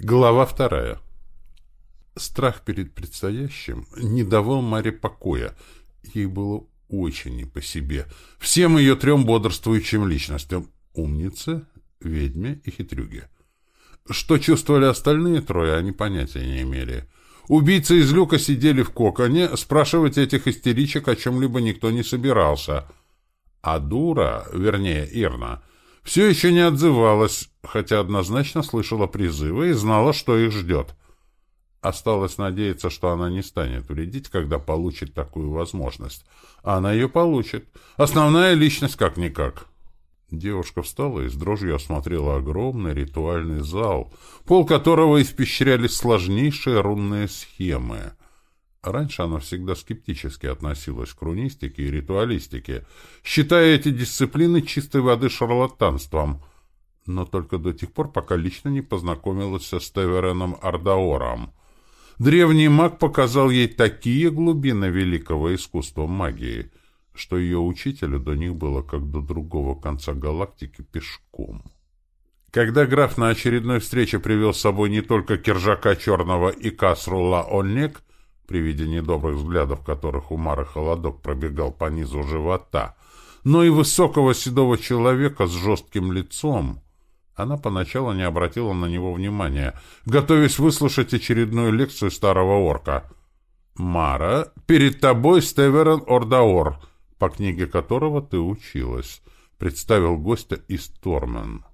Глава вторая. Страх перед предстоящим не давал Маре покоя. Ей было очень не по себе. Всем ее трем бодрствующим личностям — умнице, ведьме и хитрюге. Что чувствовали остальные трое, они понятия не имели. Убийцы из люка сидели в коконе, спрашивать этих истеричек о чем-либо никто не собирался. А дура, вернее, Ирна — все еще не отзывалась, хотя однозначно слышала призывы и знала, что их ждет. Осталось надеяться, что она не станет вредить, когда получит такую возможность. А она ее получит. Основная личность как-никак. Девушка встала и с дрожью осмотрела огромный ритуальный зал, пол которого испещряли сложнейшие рунные схемы. Раньше она всегда скептически относилась к рунистике и ритуалистике, считая эти дисциплины чистой воды шарлатанством, но только до тех пор, пока лично не познакомилась со Стевереном Ардаором. Древний маг показал ей такие глубины великого искусства магии, что ее учителю до них было как до другого конца галактики пешком. Когда граф на очередной встрече привел с собой не только Киржака Черного и Касрула Оннек, при виде недобрых взглядов которых у Мары холодок пробегал по низу живота, но и высокого седого человека с жестким лицом. Она поначалу не обратила на него внимания, готовясь выслушать очередную лекцию старого орка. «Мара, перед тобой Стеверен Ордаор, по книге которого ты училась», — представил гостя из Тормен.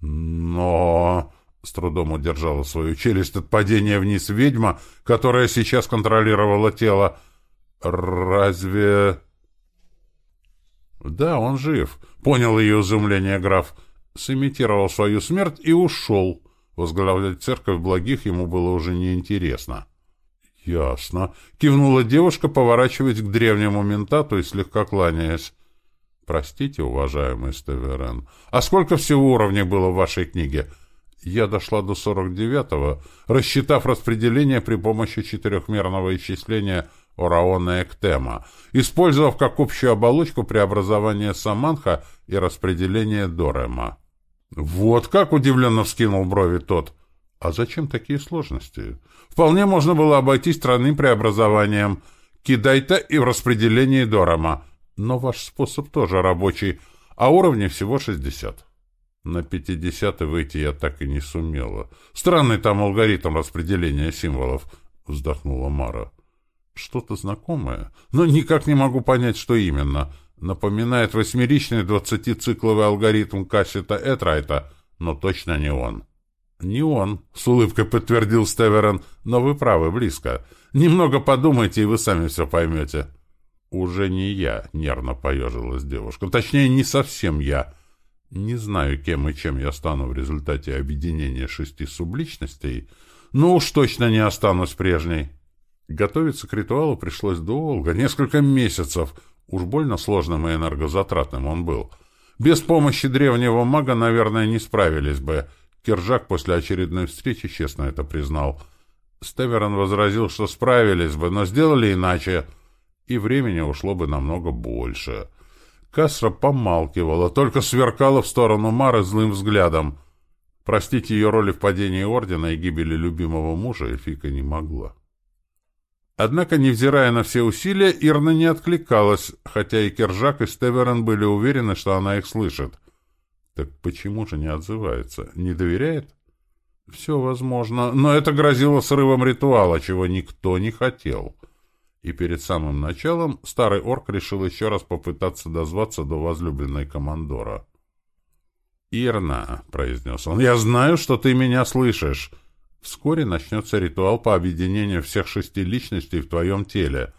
«Но...» С трудом удержала свою челюсть от падения вниз ведьма, которая сейчас контролировала тело. «Разве...» «Да, он жив», — понял ее изумление граф. Сымитировал свою смерть и ушел. Возглавлять церковь благих ему было уже неинтересно. «Ясно», — кивнула девушка, поворачиваясь к древнему ментату и слегка кланяясь. «Простите, уважаемый Стеверен, а сколько всего уровней было в вашей книге?» Я дошла до 49-го, рассчитав распределение при помощи четырехмерного исчисления Ораона Эктема, использовав как общую оболочку преобразование Саманха и распределение Дорема. «Вот как!» — удивленно вскинул брови тот. «А зачем такие сложности? Вполне можно было обойтись странным преобразованием Кидайта и в распределении Дорема. Но ваш способ тоже рабочий, а уровней всего 60. На пятидесятый выйти я так и не сумела. Странный там алгоритм распределения символов, вздохнула Мара. Что-то знакомое, но никак не могу понять, что именно. Напоминает восьмеричный двадцатицикловый алгоритм Кассета Этрайта, но точно не он. «Не он», — с улыбкой подтвердил Стеверен, — «но вы правы, близко. Немного подумайте, и вы сами все поймете». «Уже не я», — нервно поежилась девушка. «Точнее, не совсем я». Не знаю, кем и чем я стану в результате объединения шести субличностей, но уж точно не останусь прежней. Готовиться к ритуалу пришлось долго, несколько месяцев. Уж больно сложным и энергозатратным он был. Без помощи древнего мага, наверное, не справились бы. Киржак после очередной встречи честно это признал. Стеверон возразил, что справились бы, но сделали иначе, и времени ушло бы намного больше. — Касра помалкивала, только сверкала в сторону Мары злым взглядом. Простить ее роли в падении Ордена и гибели любимого мужа Эльфика не могла. Однако, невзирая на все усилия, Ирна не откликалась, хотя и Кержак, и Стеверен были уверены, что она их слышит. Так почему же не отзывается? Не доверяет? Все возможно, но это грозило срывом ритуала, чего никто не хотел. — и перед самым началом старый орк решил еще раз попытаться дозваться до возлюбленной командора. «Ирна», — произнес он, — «я знаю, что ты меня слышишь. Вскоре начнется ритуал по объединению всех шести личностей в твоем теле.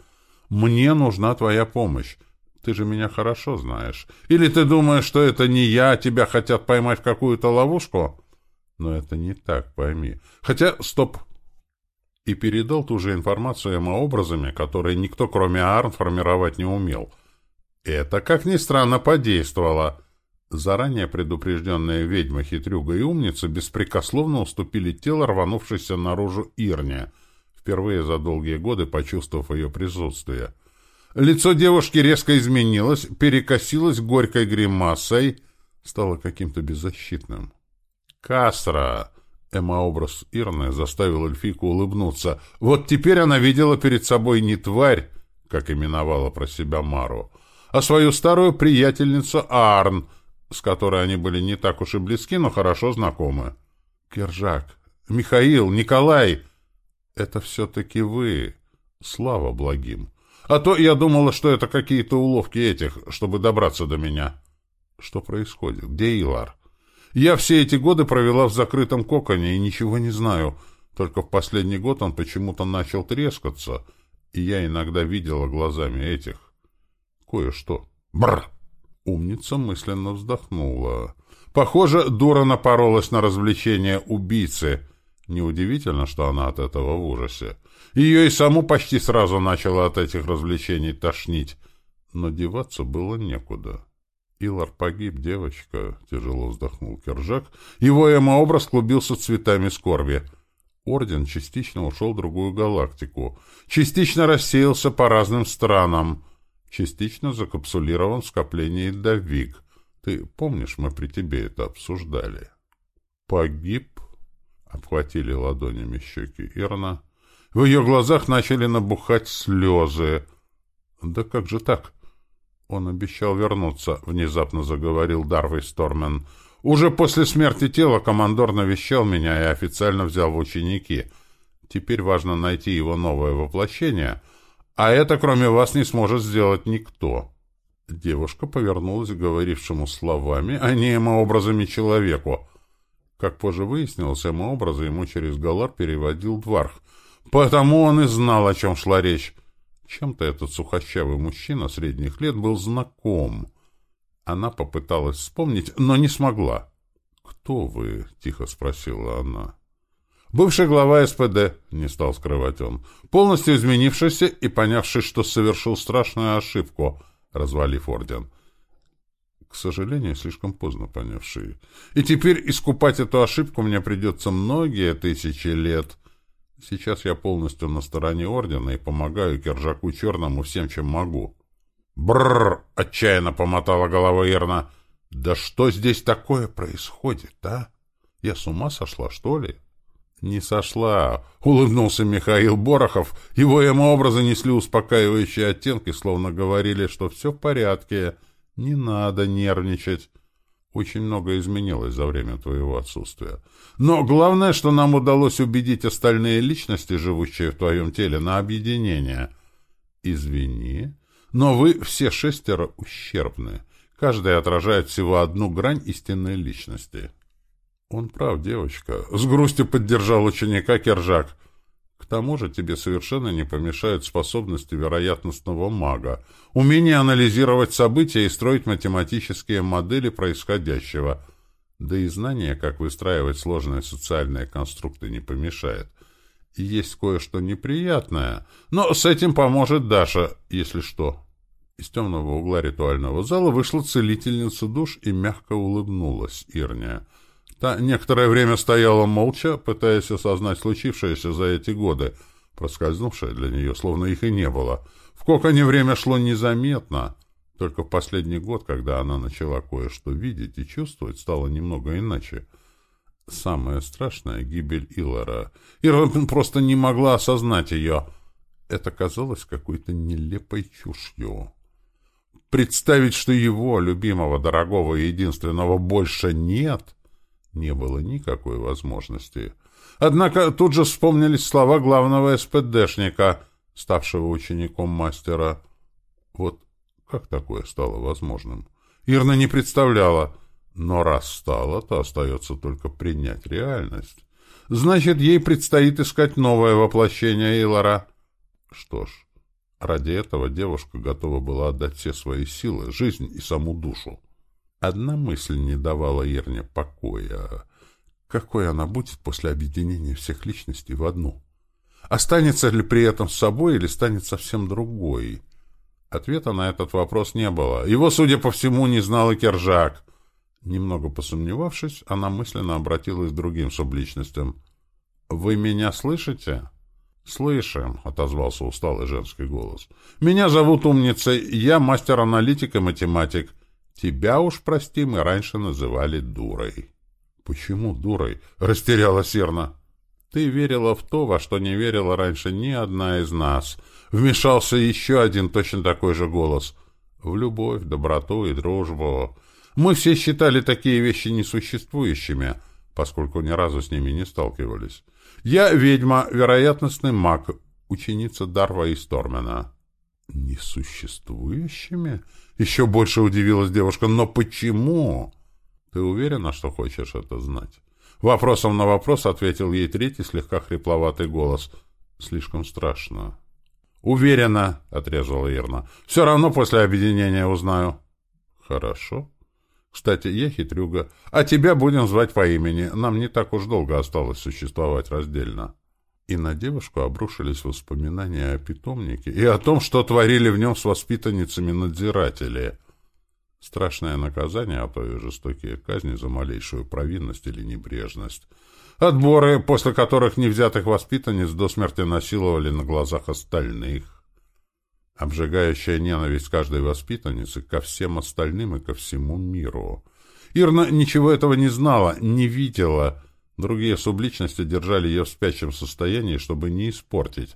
Мне нужна твоя помощь. Ты же меня хорошо знаешь. Или ты думаешь, что это не я, а тебя хотят поймать в какую-то ловушку?» «Но это не так, пойми. Хотя, стоп, и передал ту же информацию эмообразами, которые никто, кроме Арн, формировать не умел. Это, как ни странно, подействовало. Заранее предупрежденные ведьма, хитрюга и умница беспрекословно уступили тело, рванувшейся наружу Ирне, впервые за долгие годы почувствовав ее присутствие. Лицо девушки резко изменилось, перекосилось горькой гримасой, стало каким-то беззащитным. «Кастра!» Эмообраз Ирны заставил эльфийку улыбнуться. Вот теперь она видела перед собой не тварь, как именовала про себя Мару, а свою старую приятельницу Арн, с которой они были не так уж и близки, но хорошо знакомы. Кержак, Михаил, Николай — это все-таки вы. Слава благим. А то я думала, что это какие-то уловки этих, чтобы добраться до меня. Что происходит? Где Илар? Я все эти годы провела в закрытом коконе и ничего не знаю. Только в последний год он почему-то начал трескаться, и я иногда видела глазами этих. Кое-что. Бррр! Умница мысленно вздохнула. Похоже, дура напоролась на развлечение убийцы. Неудивительно, что она от этого в ужасе. Ее и саму почти сразу начала от этих развлечений тошнить. Но деваться было некуда. Илар погиб, девочка, — тяжело вздохнул Кержак. Его эмообраз клубился цветами скорби. Орден частично ушел в другую галактику, частично рассеялся по разным странам, частично закапсулирован в скоплении Давик. Ты помнишь, мы при тебе это обсуждали? Погиб? — обхватили ладонями щеки Ирна. В ее глазах начали набухать слезы. Да как же так? Он обещал вернуться, — внезапно заговорил Дарвей Стормен. Уже после смерти тела командор навещал меня и официально взял в ученики. Теперь важно найти его новое воплощение, а это, кроме вас, не сможет сделать никто. Девушка повернулась к говорившему словами, а не образами человеку. Как позже выяснилось, образы ему через Галар переводил Дварх, Потому он и знал, о чем шла речь. Чем-то этот сухощавый мужчина средних лет был знаком. Она попыталась вспомнить, но не смогла. «Кто вы?» — тихо спросила она. «Бывший глава СПД», — не стал скрывать он, полностью изменившийся и понявший, что совершил страшную ошибку, развалив орден. К сожалению, слишком поздно понявший. И теперь искупать эту ошибку мне придется многие тысячи лет — Сейчас я полностью на стороне Ордена и помогаю Кержаку Черному всем, чем могу. Бррр! отчаянно помотала голова Ирна. Да что здесь такое происходит, а? Я с ума сошла, что ли? Не сошла, улыбнулся Михаил Борохов. Его эмообразы несли успокаивающие оттенки, словно говорили, что все в порядке, не надо нервничать. Очень много изменилось за время твоего отсутствия. Но главное, что нам удалось убедить остальные личности, живущие в твоем теле, на объединение. Извини, но вы все шестеро ущербны. Каждый отражает всего одну грань истинной личности. Он прав, девочка. С грустью поддержал ученика Кержак. К тому же тебе совершенно не помешают способности вероятностного мага, умение анализировать события и строить математические модели происходящего. Да и знание, как выстраивать сложные социальные конструкты, не помешает. Есть кое-что неприятное, но с этим поможет Даша, если что. Из темного угла ритуального зала вышла целительница душ и мягко улыбнулась Ирния. Та некоторое время стояла молча, пытаясь осознать случившееся за эти годы, проскользнувшее для нее, словно их и не было. В коконе время шло незаметно. Только в последний год, когда она начала кое-что видеть и чувствовать, стало немного иначе. Самое страшное — гибель Илара. И Робин просто не могла осознать ее. Это казалось какой-то нелепой чушью. Представить, что его, любимого, дорогого и единственного, больше нет — не было никакой возможности. Однако тут же вспомнились слова главного СПДшника, ставшего учеником мастера. Вот как такое стало возможным? Ирна не представляла, но раз стало, то остается только принять реальность. Значит, ей предстоит искать новое воплощение Илара. Что ж, ради этого девушка готова была отдать все свои силы, жизнь и саму душу. Одна мысль не давала Ирне покоя. Какой она будет после объединения всех личностей в одну? Останется ли при этом с собой или станет совсем другой? Ответа на этот вопрос не было. Его, судя по всему, не знал и Кержак. Немного посомневавшись, она мысленно обратилась к другим субличностям. «Вы меня слышите?» «Слышим», — отозвался усталый женский голос. «Меня зовут Умница, я мастер-аналитик и математик. Тебя уж, прости, мы раньше называли дурой. Почему дурой? Растерялась Ирна. Ты верила в то, во что не верила раньше ни одна из нас. Вмешался еще один точно такой же голос. В любовь, доброту и дружбу. Мы все считали такие вещи несуществующими, поскольку ни разу с ними не сталкивались. Я ведьма, вероятностный маг, ученица Дарва и Стормена. Несуществующими? Еще больше удивилась девушка. Но почему? Ты уверена, что хочешь это знать? Вопросом на вопрос ответил ей третий слегка хрипловатый голос. Слишком страшно. «Уверена», — отрезала Ирна. «Все равно после объединения узнаю». «Хорошо. Кстати, я хитрюга. А тебя будем звать по имени. Нам не так уж долго осталось существовать раздельно». И на девушку обрушились воспоминания о питомнике и о том, что творили в нем с воспитанницами надзиратели. Страшное наказание, а то и жестокие казни за малейшую провинность или небрежность. Отборы, после которых невзятых воспитанниц до смерти насиловали на глазах остальных. Обжигающая ненависть каждой воспитанницы ко всем остальным и ко всему миру. Ирна ничего этого не знала, не видела, Другие субличности держали ее в спящем состоянии, чтобы не испортить.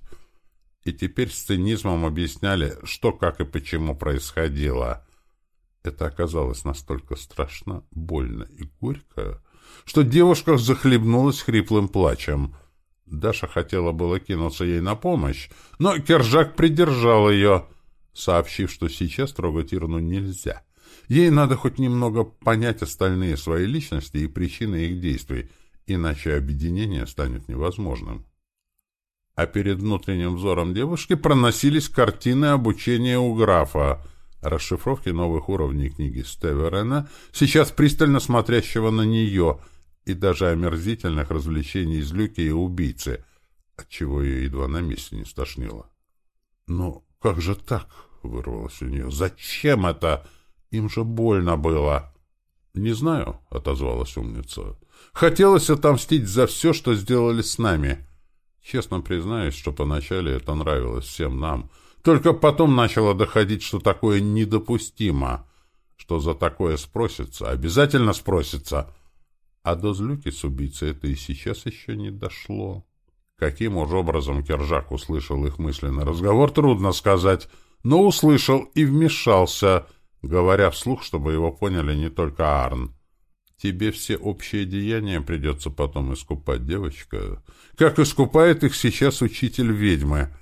И теперь с цинизмом объясняли, что, как и почему происходило. Это оказалось настолько страшно, больно и горько, что девушка захлебнулась хриплым плачем. Даша хотела было кинуться ей на помощь, но Кержак придержал ее, сообщив, что сейчас трогать Ирну нельзя. Ей надо хоть немного понять остальные свои личности и причины их действий, иначе объединение станет невозможным. А перед внутренним взором девушки проносились картины обучения у графа, расшифровки новых уровней книги Стеверена, сейчас пристально смотрящего на нее, и даже омерзительных развлечений из люки и убийцы, отчего ее едва на месте не стошнило. «Ну, как же так?» — вырвалось у нее. «Зачем это? Им же больно было!» «Не знаю», — отозвалась умница. Хотелось отомстить за все, что сделали с нами. Честно признаюсь, что поначалу это нравилось всем нам. Только потом начало доходить, что такое недопустимо. Что за такое спросится, обязательно спросится. А до злюки с убийцей это и сейчас еще не дошло. Каким уж образом Кержак услышал их мысленный разговор, трудно сказать, но услышал и вмешался, говоря вслух, чтобы его поняли не только Арн. Тебе все общие деяния придется потом искупать, девочка. Как искупает их сейчас учитель ведьмы.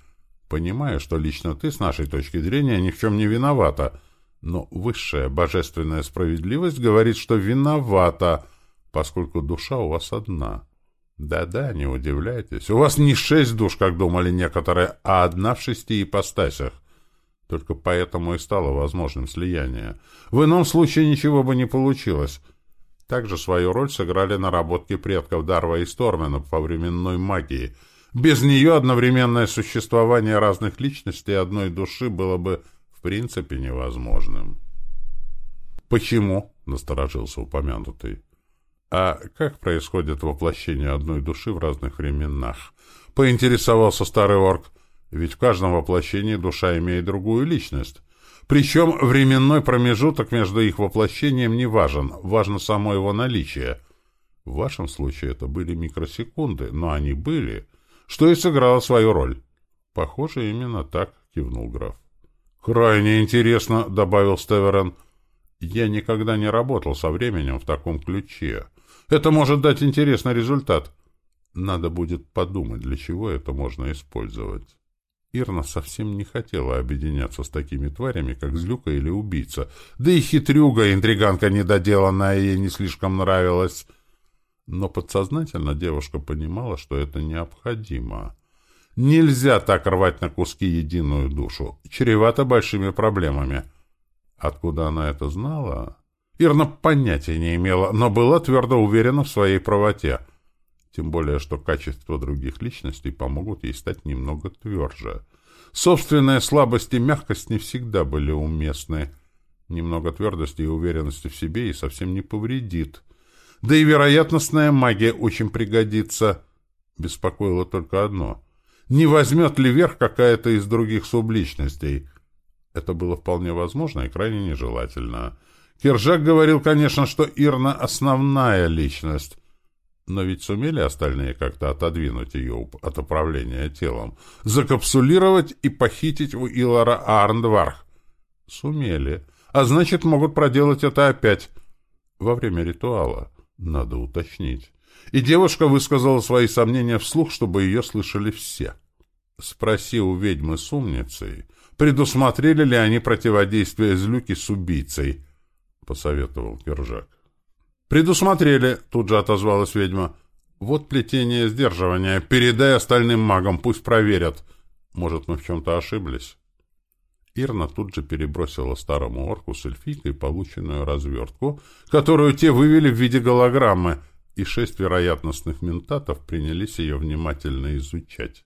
Понимаю, что лично ты, с нашей точки зрения, ни в чем не виновата. Но высшая божественная справедливость говорит, что виновата, поскольку душа у вас одна. Да-да, не удивляйтесь. У вас не шесть душ, как думали некоторые, а одна в шести ипостасях. Только поэтому и стало возможным слияние. В ином случае ничего бы не получилось. Также свою роль сыграли наработки предков Дарва и Стормена по временной магии. Без нее одновременное существование разных личностей одной души было бы в принципе невозможным. «Почему?» — насторожился упомянутый. «А как происходит воплощение одной души в разных временах?» — поинтересовался старый орк. «Ведь в каждом воплощении душа имеет другую личность». Причем временной промежуток между их воплощением не важен, важно само его наличие. В вашем случае это были микросекунды, но они были, что и сыграло свою роль. Похоже, именно так, кивнул граф. Крайне интересно, добавил Стеверен. Я никогда не работал со временем в таком ключе. Это может дать интересный результат. Надо будет подумать, для чего это можно использовать. Ирна совсем не хотела объединяться с такими тварями, как Злюка или Убийца. Да и хитрюга, интриганка недоделанная, ей не слишком нравилась. Но подсознательно девушка понимала, что это необходимо. Нельзя так рвать на куски единую душу. Чревато большими проблемами. Откуда она это знала? Ирна понятия не имела, но была твердо уверена в своей правоте — тем более, что качества других личностей помогут ей стать немного тверже. Собственная слабость и мягкость не всегда были уместны. Немного твердости и уверенности в себе и совсем не повредит. Да и вероятностная магия очень пригодится. Беспокоило только одно. Не возьмет ли верх какая-то из других субличностей? Это было вполне возможно и крайне нежелательно. Киржак говорил, конечно, что Ирна — основная личность, но ведь сумели остальные как-то отодвинуть ее от управления телом, закапсулировать и похитить у Илара Арндварх? Сумели. А значит, могут проделать это опять. Во время ритуала. Надо уточнить. И девушка высказала свои сомнения вслух, чтобы ее слышали все. Спроси у ведьмы с умницей, предусмотрели ли они противодействие злюки с убийцей, — посоветовал Киржак. «Предусмотрели», — тут же отозвалась ведьма. «Вот плетение сдерживания. Передай остальным магам, пусть проверят. Может, мы в чем-то ошиблись?» Ирна тут же перебросила старому орку с эльфийкой полученную развертку, которую те вывели в виде голограммы, и шесть вероятностных ментатов принялись ее внимательно изучать.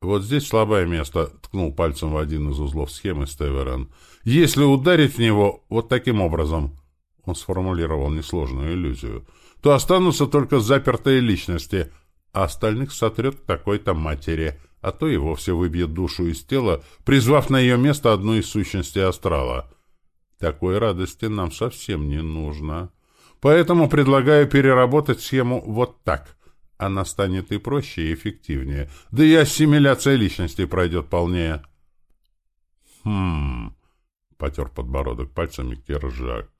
«Вот здесь слабое место», — ткнул пальцем в один из узлов схемы Стеверен. «Если ударить в него вот таким образом...» он сформулировал несложную иллюзию, то останутся только запертые личности, а остальных сотрет такой-то матери, а то и вовсе выбьет душу из тела, призвав на ее место одну из сущностей астрала. Такой радости нам совсем не нужно. Поэтому предлагаю переработать схему вот так. Она станет и проще, и эффективнее. Да и ассимиляция личности пройдет полнее. Хм... Потер подбородок пальцами Кержак.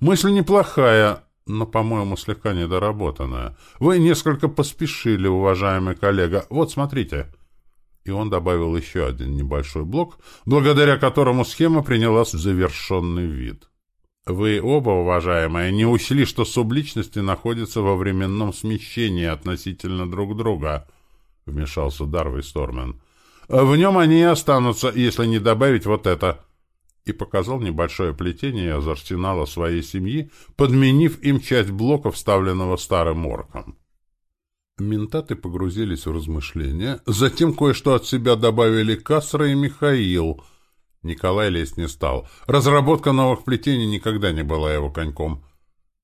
Мысль неплохая, но, по-моему, слегка недоработанная. Вы несколько поспешили, уважаемый коллега. Вот, смотрите. И он добавил еще один небольшой блок, благодаря которому схема приняла завершенный вид. Вы оба, уважаемые, не учли, что субличности находятся во временном смещении относительно друг друга, вмешался Дарвей Стормен. В нем они и останутся, если не добавить вот это и показал небольшое плетение из арсенала своей семьи, подменив им часть блока, вставленного старым орком. Ментаты погрузились в размышления, затем кое-что от себя добавили Касра и Михаил. Николай лезть не стал. Разработка новых плетений никогда не была его коньком.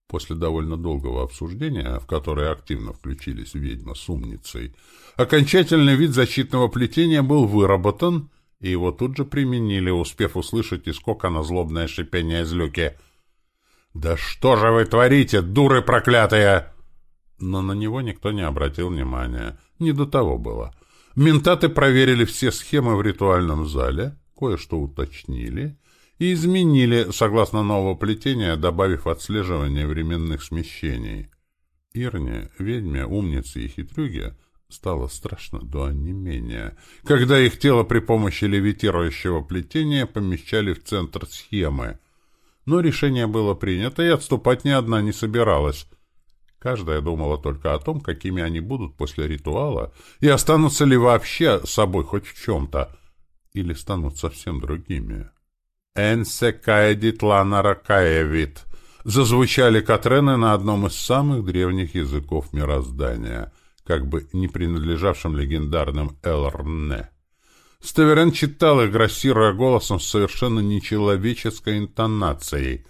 После довольно долгого обсуждения, в которое активно включились ведьма с умницей, окончательный вид защитного плетения был выработан — и его тут же применили, успев услышать из кокона злобное шипение из люки. «Да что же вы творите, дуры проклятые!» Но на него никто не обратил внимания. Не до того было. Ментаты проверили все схемы в ритуальном зале, кое-что уточнили и изменили, согласно нового плетения, добавив отслеживание временных смещений. Ирне, ведьме, умнице и хитрюге Стало страшно до онемения, когда их тело при помощи левитирующего плетения помещали в центр схемы. Но решение было принято, и отступать ни одна не собиралась. Каждая думала только о том, какими они будут после ритуала, и останутся ли вообще собой хоть в чем-то, или станут совсем другими. «Энсе каэдит ланара каэвит» зазвучали Катрены на одном из самых древних языков мироздания — как бы не принадлежавшим легендарным Элрне. Ставерен читал их, грассируя голосом с совершенно нечеловеческой интонацией.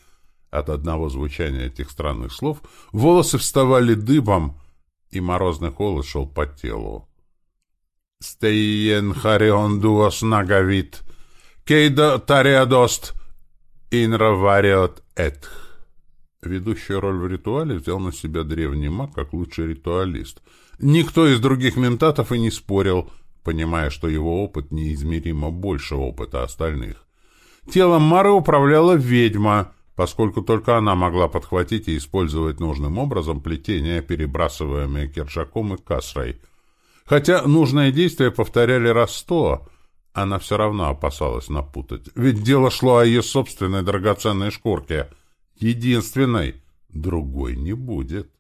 От одного звучания этих странных слов волосы вставали дыбом, и морозный холод шел по телу. «Стейен харион дуос нагавит, кейдо тариадост, инравариот этх». Ведущую роль в ритуале взял на себя древний маг как лучший ритуалист — Никто из других ментатов и не спорил, понимая, что его опыт неизмеримо больше опыта остальных. Телом Мары управляла ведьма, поскольку только она могла подхватить и использовать нужным образом плетения, перебрасываемые Кершаком и Касрой. Хотя нужное действие повторяли раз сто, она все равно опасалась напутать. Ведь дело шло о ее собственной драгоценной шкурке. Единственной. Другой не будет.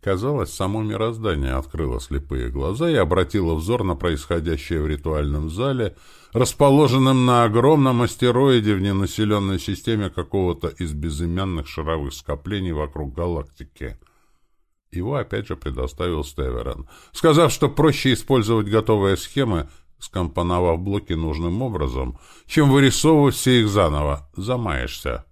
Казалось, само мироздание открыло слепые глаза и обратило взор на происходящее в ритуальном зале, расположенном на огромном астероиде в ненаселенной системе какого-то из безымянных шаровых скоплений вокруг галактики. Его опять же предоставил Стеверен, сказав, что проще использовать готовые схемы, скомпоновав блоки нужным образом, чем вырисовывать все их заново. Замаешься.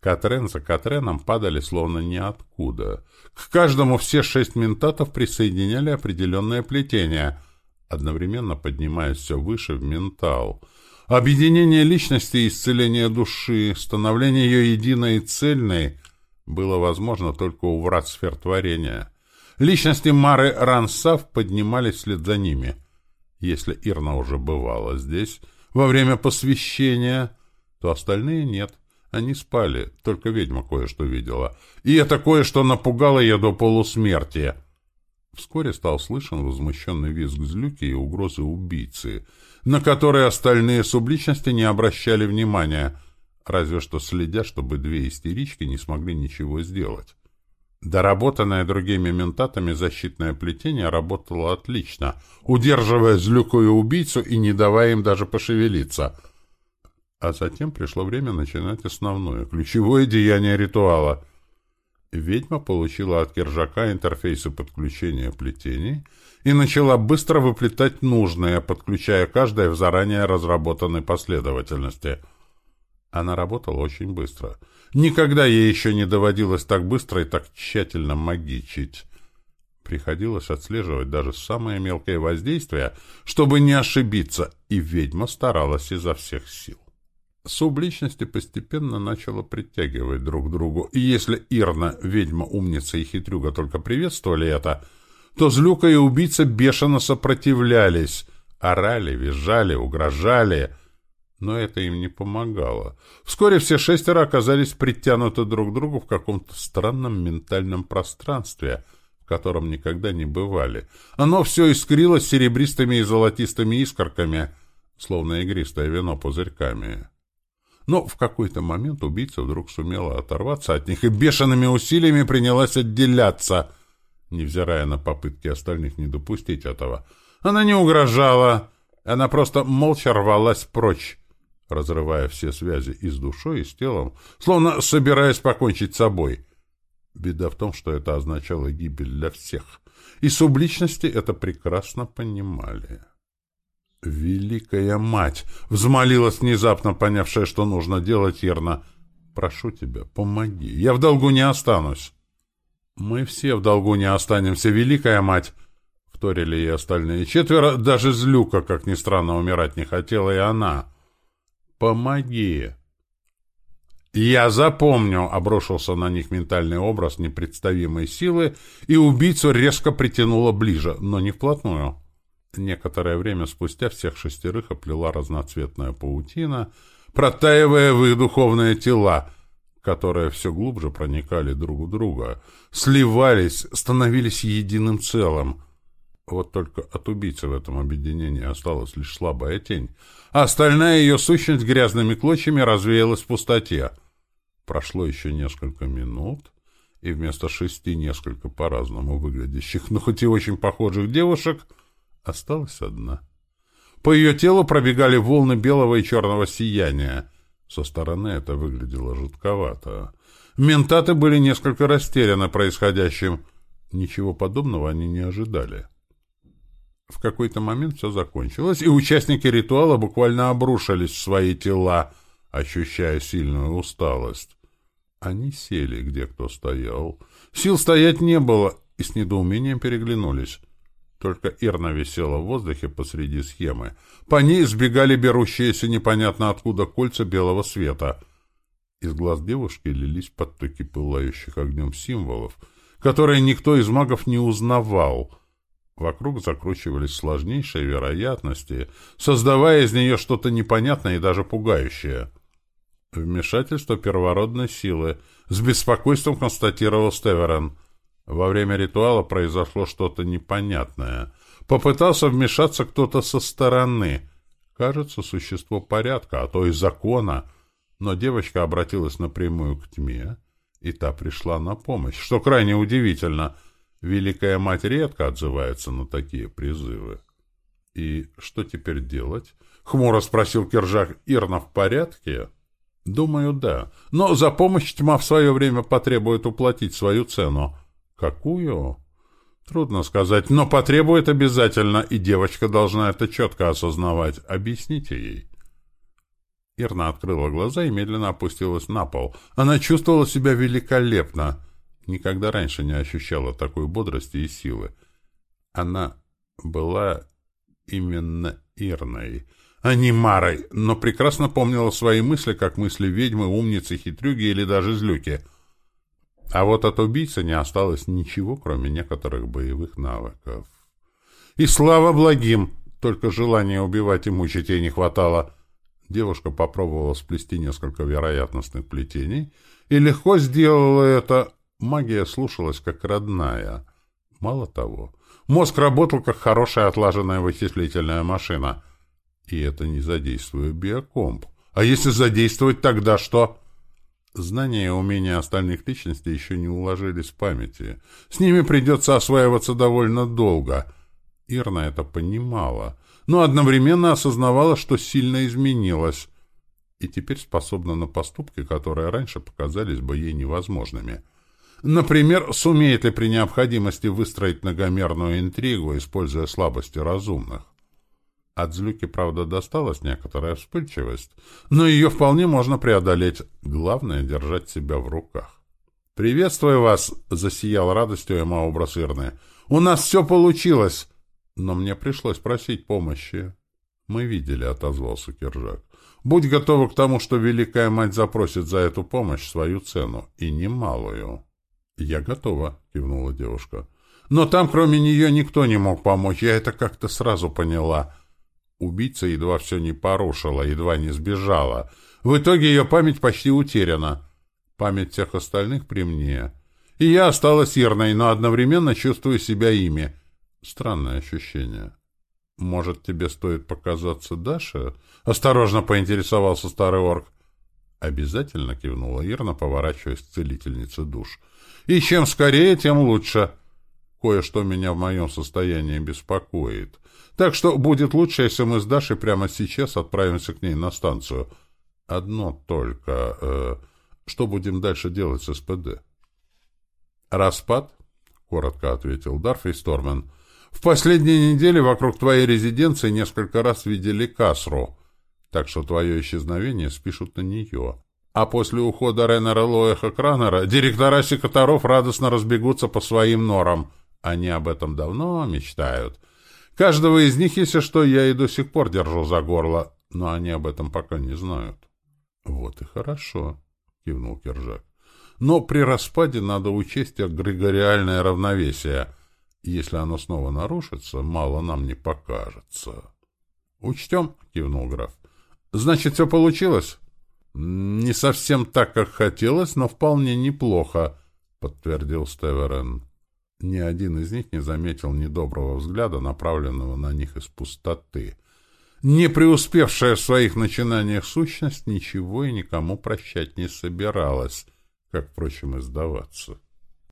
Катрен за Катреном падали словно ниоткуда. К каждому все шесть ментатов присоединяли определенное плетение, одновременно поднимаясь все выше в ментал. Объединение личности и исцеление души, становление ее единой и цельной было возможно только у врат сфер творения. Личности Мары Рансав поднимались вслед за ними. Если Ирна уже бывала здесь во время посвящения, то остальные нет. Они спали, только ведьма кое-что видела. И это кое-что напугало ее до полусмерти. Вскоре стал слышен возмущенный визг злюки и угрозы убийцы — на которые остальные субличности не обращали внимания, разве что следя, чтобы две истерички не смогли ничего сделать. Доработанное другими ментатами защитное плетение работало отлично, удерживая злюку и убийцу и не давая им даже пошевелиться. А затем пришло время начинать основное, ключевое деяние ритуала. Ведьма получила от Киржака интерфейсы подключения плетений — и начала быстро выплетать нужное, подключая каждое в заранее разработанной последовательности. Она работала очень быстро. Никогда ей еще не доводилось так быстро и так тщательно магичить. Приходилось отслеживать даже самые мелкие воздействия, чтобы не ошибиться, и ведьма старалась изо всех сил. Субличности постепенно начала притягивать друг к другу, и если Ирна, ведьма, умница и хитрюга только приветствовали это — то Злюка и убийца бешено сопротивлялись, орали, визжали, угрожали, но это им не помогало. Вскоре все шестеро оказались притянуты друг к другу в каком-то странном ментальном пространстве, в котором никогда не бывали. Оно все искрилось серебристыми и золотистыми искорками, словно игристое вино пузырьками. Но в какой-то момент убийца вдруг сумела оторваться от них и бешеными усилиями принялась отделяться — невзирая на попытки остальных не допустить этого. Она не угрожала, она просто молча рвалась прочь, разрывая все связи и с душой, и с телом, словно собираясь покончить с собой. Беда в том, что это означало гибель для всех, и субличности это прекрасно понимали. «Великая мать!» — взмолилась внезапно, понявшая, что нужно делать, Ерна. «Прошу тебя, помоги, я в долгу не останусь». «Мы все в долгу не останемся, великая мать!» — вторили и остальные четверо. Даже Злюка, как ни странно, умирать не хотела и она. «Помоги!» «Я запомню!» — обрушился на них ментальный образ непредставимой силы, и убийцу резко притянуло ближе, но не вплотную. Некоторое время спустя всех шестерых оплела разноцветная паутина, протаивая в их духовные тела — которые все глубже проникали друг в друга, сливались, становились единым целым. Вот только от убийцы в этом объединении осталась лишь слабая тень, а остальная ее сущность грязными клочьями развеялась в пустоте. Прошло еще несколько минут, и вместо шести несколько по-разному выглядящих, но хоть и очень похожих девушек, осталась одна. По ее телу пробегали волны белого и черного сияния — со стороны это выглядело жутковато. Ментаты были несколько растеряны происходящим. Ничего подобного они не ожидали. В какой-то момент все закончилось, и участники ритуала буквально обрушились в свои тела, ощущая сильную усталость. Они сели, где кто стоял. Сил стоять не было, и с недоумением переглянулись. Только Ирна висела в воздухе посреди схемы. По ней сбегали берущиеся непонятно откуда кольца белого света. Из глаз девушки лились потоки пылающих огнем символов, которые никто из магов не узнавал. Вокруг закручивались сложнейшие вероятности, создавая из нее что-то непонятное и даже пугающее. Вмешательство первородной силы. С беспокойством констатировал Стеверен — во время ритуала произошло что-то непонятное. Попытался вмешаться кто-то со стороны. Кажется, существо порядка, а то и закона. Но девочка обратилась напрямую к тьме, и та пришла на помощь, что крайне удивительно. Великая Мать редко отзывается на такие призывы. «И что теперь делать?» — хмуро спросил Киржак. «Ирна в порядке?» «Думаю, да. Но за помощь тьма в свое время потребует уплатить свою цену. Какую? Трудно сказать, но потребует обязательно, и девочка должна это четко осознавать. Объясните ей. Ирна открыла глаза и медленно опустилась на пол. Она чувствовала себя великолепно. Никогда раньше не ощущала такой бодрости и силы. Она была именно Ирной. а не Марой, но прекрасно помнила свои мысли, как мысли ведьмы, умницы, хитрюги или даже злюки. А вот от убийцы не осталось ничего, кроме некоторых боевых навыков. И слава благим! Только желания убивать и мучить ей не хватало. Девушка попробовала сплести несколько вероятностных плетений и легко сделала это. Магия слушалась как родная. Мало того, мозг работал как хорошая отлаженная вычислительная машина — и это не задействуя биокомп. А если задействовать, тогда что? Знания и умения остальных личностей еще не уложились в памяти. С ними придется осваиваться довольно долго. Ирна это понимала, но одновременно осознавала, что сильно изменилась, и теперь способна на поступки, которые раньше показались бы ей невозможными. Например, сумеет ли при необходимости выстроить многомерную интригу, используя слабости разумных? От злюки, правда, досталась некоторая вспыльчивость, но ее вполне можно преодолеть. Главное — держать себя в руках. «Приветствую вас!» — засиял радостью Эмма образ Ирны. «У нас все получилось!» Но мне пришлось просить помощи. «Мы видели», — отозвался Киржак. «Будь готова к тому, что Великая Мать запросит за эту помощь свою цену, и немалую». «Я готова», — кивнула девушка. «Но там, кроме нее, никто не мог помочь. Я это как-то сразу поняла». Убийца едва все не порушила, едва не сбежала. В итоге ее память почти утеряна. Память всех остальных при мне. И я осталась Ирной, но одновременно чувствую себя ими. Странное ощущение. «Может, тебе стоит показаться Даша?» — осторожно поинтересовался старый орк. «Обязательно», — кивнула Ирна, поворачиваясь к целительнице душ. «И чем скорее, тем лучше. Кое-что меня в моем состоянии беспокоит. Так что будет лучше, если мы с Дашей прямо сейчас отправимся к ней на станцию. Одно только... Э, что будем дальше делать с СПД? «Распад?» — коротко ответил Дарфи Стормен. «В последние недели вокруг твоей резиденции несколько раз видели Касру, так что твое исчезновение спишут на нее». А после ухода Реннера Лоэха Кранера директора секаторов радостно разбегутся по своим норам. Они об этом давно мечтают. Каждого из них, если что, я и до сих пор держу за горло, но они об этом пока не знают. — Вот и хорошо, — кивнул Кержак. — Но при распаде надо учесть агрегориальное равновесие. Если оно снова нарушится, мало нам не покажется. — Учтем, — кивнул граф. — Значит, все получилось? — Не совсем так, как хотелось, но вполне неплохо, — подтвердил Стеверен. Ни один из них не заметил недоброго взгляда, направленного на них из пустоты. Не преуспевшая в своих начинаниях сущность ничего и никому прощать не собиралась, как, впрочем, и сдаваться.